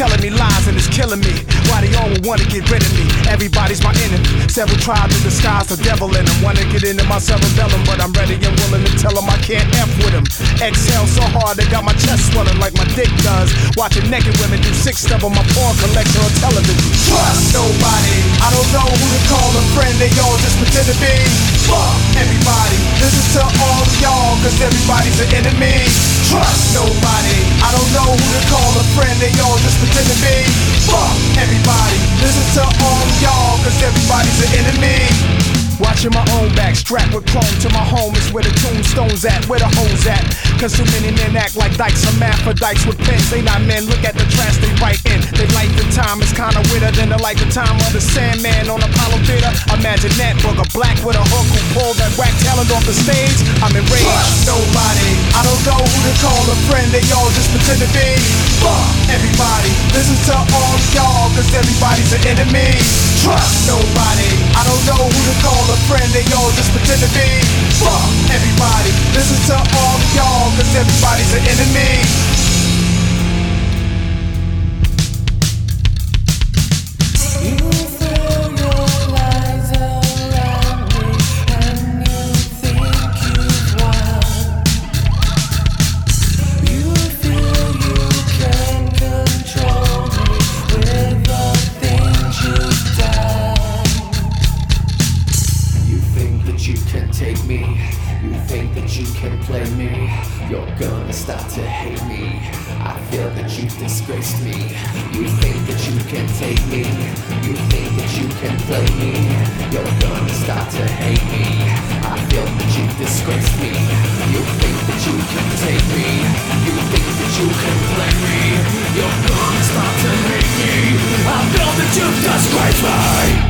telling me lies and it's killing me. Why they all wanna get rid of me? Everybody's my enemy. Several tribes to disguise the devil in them. Wanna get into my cerebellum, but I'm ready and willing to tell them I can't F with them. Exhale so hard they got my chest swelling like my dick does. Watching naked women do six step on my porn collection on television. Trust nobody. I don't know who to call a friend. They all just pretend to be. Fuck everybody. Listen to all of y'all, cause everybody's an enemy. Trust nobody. They all just pretend to be. Fuck everybody. Listen to all y'all cause everybody's an enemy. Watching my own back, strapped with chrome to my home is where the tombstones at, where the hoes at. Cause too many men act like dykes, some dykes with pens. They not men, look at the trash they write in. They like the time, it's kinda weirder than the like the time of the Sandman on Apollo Theater. Imagine that booger black with a hook who pulled that whack talent off the stage. I'm enraged. Trust nobody, I don't know who to call a friend, they all just pretend to be. Fuck everybody's an enemy. Trust nobody, I don't know who to call a friend, they all just pretend to be. Fuck everybody, listen to all y'all, cause everybody's an enemy. take me. You think that you can play me. You're gonna start to hate me. I feel that you've disgraced me. You think that you can take me. You think that you can play me. You're gonna start to hate me. I feel that you've disgraced me. You think that you can take me. You think that you can play me. You're gonna start to hate me. I feel that you've disgraced me.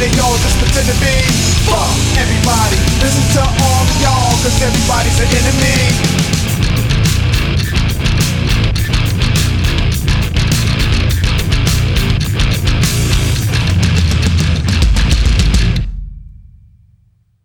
to be. Fuck everybody, listen to all of y'all, cause everybody's an enemy.